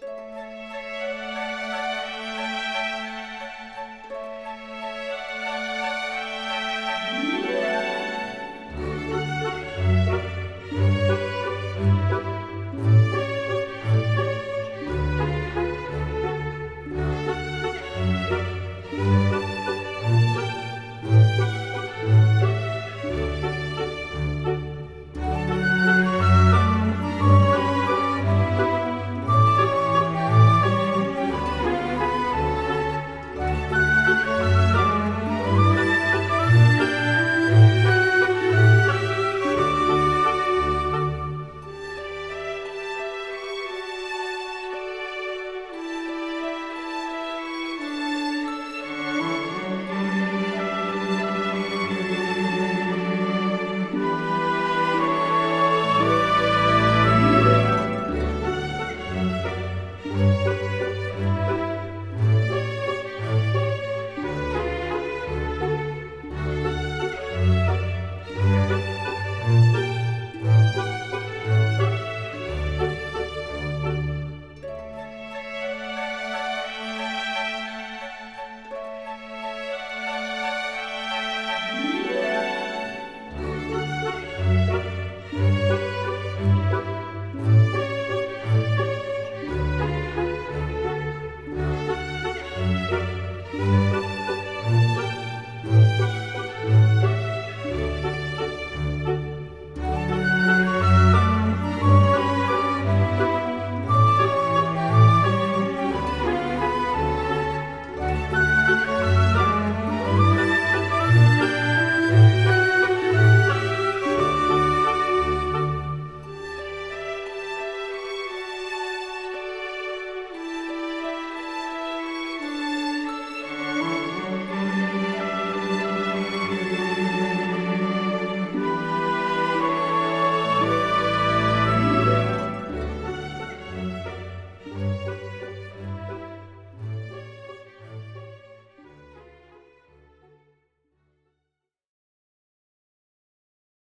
Música